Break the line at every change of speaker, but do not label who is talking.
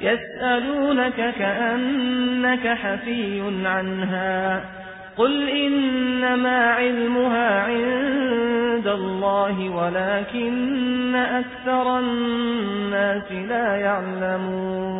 يسألونك كأنك حفي عنها. قل إنما علمها عند الله ولكن أكثر الناس لا يعلمون.